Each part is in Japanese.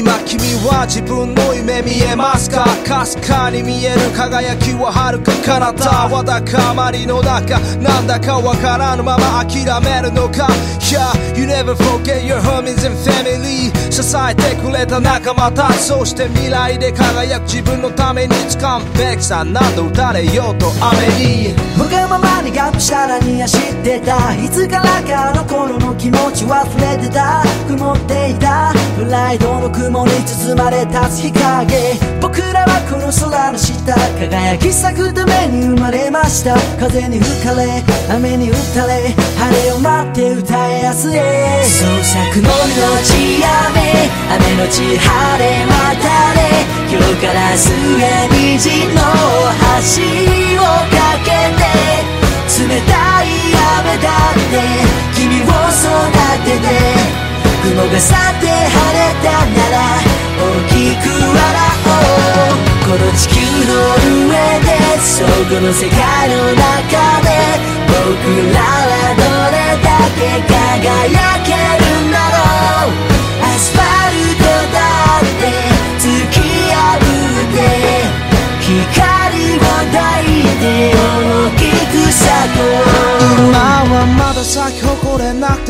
今君は自分の夢見えますか？かすかに見える輝きは遥か彼方わだかまりの中。なんだかわからぬまま諦めるのか？Yeah, you never forget your homies and family. 支えてくれた仲間たちそして未来で輝く自分のために掴むべきさ。何度打たれようと雨に。わがままにがむしゃらに走ってた。いつからかあの頃の気持ち忘れてた。曇っていた。プライドの雲に包まれた日陰僕らはこの空の下。輝き咲くために生まれました。風に吹かれ雨に打たれ晴れを待って歌えやすい。創作の命雨雨のち晴れ渡れ。今日から末虹の橋をかけて冷たい雨だって君を育てて。雲が去って晴れたなこの世界の中で僕らはど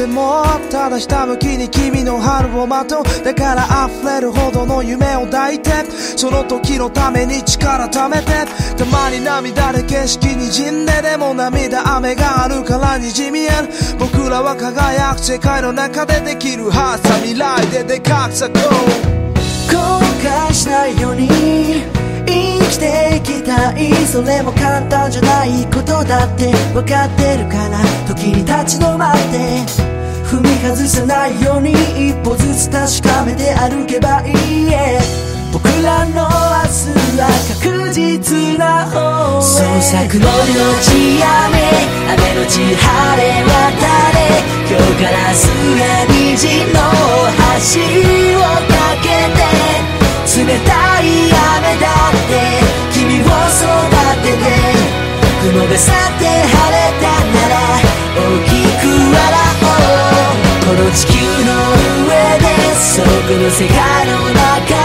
てもただひたむきに君の春を待とうだから溢れるほどの夢を抱いてその時のために力貯めてたまに涙で景色にじんででも涙雨があるからにじみえる僕らは輝く世界の中でできるはずさ未来ででかく咲こう後悔しないように生きていきたいそれも簡単じゃないことだって分かってるから時に立ち止まって外さないように一歩ずつ確かめて歩けばいい、yeah 僕らの明日は確実な方へ。創作の命雨雨のち晴れ渡れ。今日から末虹の橋をかけて。冷たい雨だって君を育てて。雲が去って晴れそこの世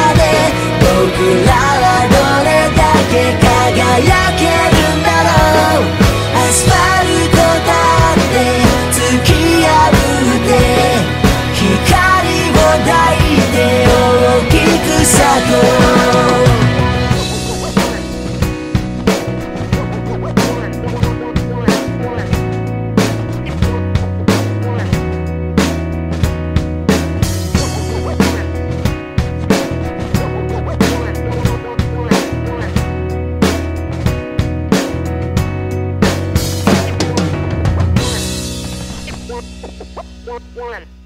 one.